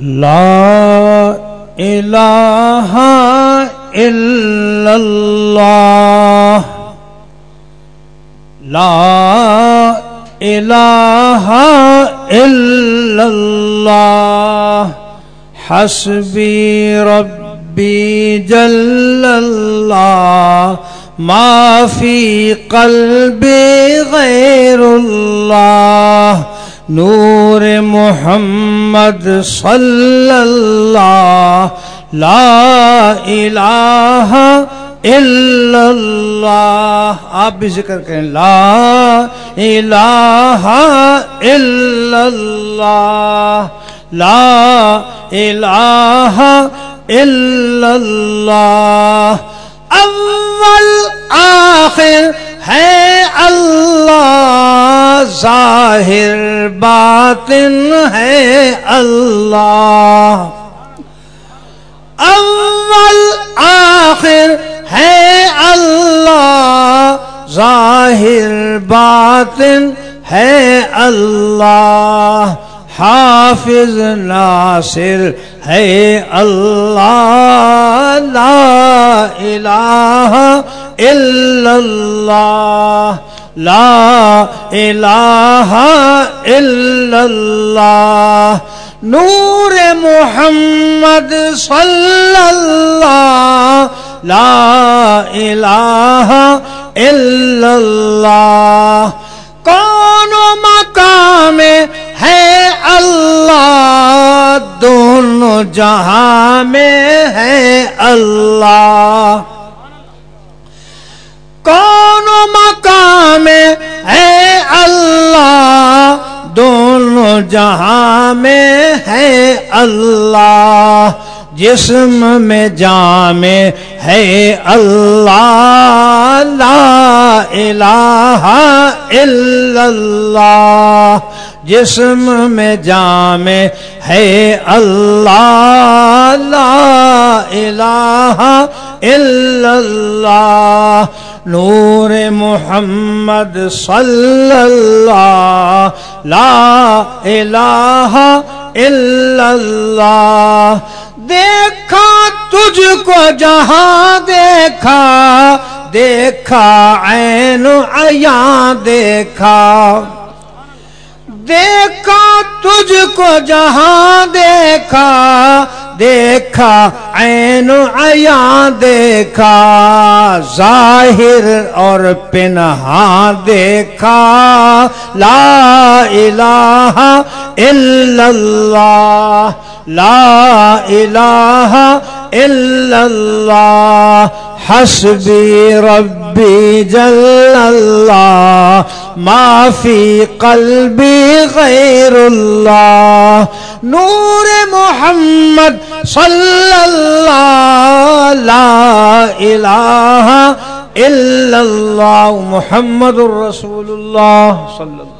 لا الہ الا اللہ لا الہ الا اللہ حسبی ربی جل اللہ ما فی قلبی غیر اللہ نور محمد صلی اللہ لا الہ الا اللہ۔ آپ بھی ذکر کریں، لا الہ الا اللہ۔ لا الہ الا اللہ۔ اول آخر ہے اللہ۔ ظاہر باطن ہے اللہ۔ اول آخر ہے اللہ۔ ظاہر باطن ہے اللہ۔ حافظ ناصر ہے اللہ۔ لا الہ الا اللہ۔ لا الہ الا اللہ نور محمد صلی اللہ لا الہ الا اللہ کون مقام ہے اللہ؟ دونوں جہاں میں ہے اللہ۔ کون مقام میں ہے اللہ، دونوں جہاں میں ہے اللہ۔ جسم میں جام ہے اللہ۔ لا الہ الا اللہ۔ جسم میں جام ہے اللہ۔ لا الہ الا اللہ۔ نور محمد صلی اللہ لا الہ الا اللہ۔ دیکھا تجھ کو جہاں دیکھا دیکھا عین عیاں دیکھا۔ دیکھا تجھ کو جہاں دیکھا دیکھا، عین عیاں دیکھا، ظاہر اور پنہا دیکھا، لا الہ الا اللہ، لا الہ الا اللہ حسبی ربی جل اللہ، ما فی قلبی غیر اللہ۔ نور محمد صلی اللہ، لا الہ الا اللہ، محمد الرسول اللہ صلی اللہ